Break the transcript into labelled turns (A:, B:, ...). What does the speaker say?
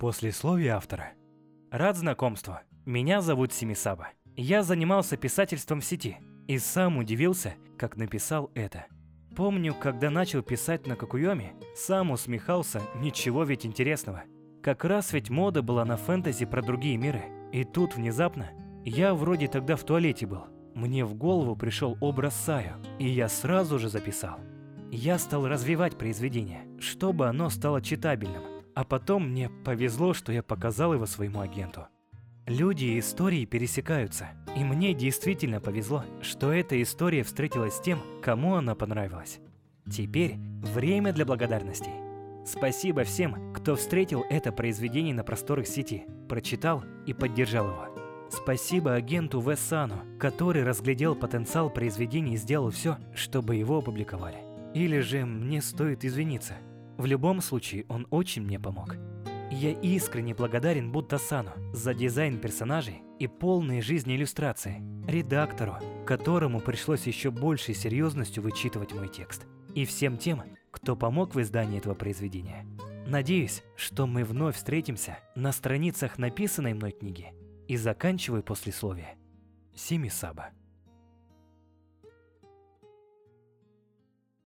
A: Послесловие автора. Рад знакомству. Меня зовут Семисаба. Я занимался писательством в сети и сам удивился, как написал это. Помню, когда начал писать на Кокуйоме, сам усмехался, ничего ведь интересного. Как раз ведь мода была на фэнтези про другие миры. И тут внезапно, я вроде тогда в туалете был, мне в голову пришел образ Саю, и я сразу же записал. Я стал развивать произведение, чтобы оно стало читабельным, а потом мне повезло, что я показал его своему агенту. Люди и истории пересекаются, и мне действительно повезло, что эта история встретилась с тем, кому она понравилась. Теперь время для благодарностей. Спасибо всем, кто встретил это произведение на просторах сети, прочитал и поддержал его. Спасибо агенту Вессану, который разглядел потенциал произведения и сделал все, чтобы его опубликовали. Или же мне стоит извиниться. В любом случае, он очень мне помог. Я искренне благодарен Будда-сану за дизайн персонажей и полные жизни иллюстрации, редактору, которому пришлось еще большей серьезностью вычитывать мой текст, и всем тем, кто помог в издании этого произведения. Надеюсь, что мы вновь встретимся на страницах написанной мной книги и заканчиваю послесловие. Сими Саба.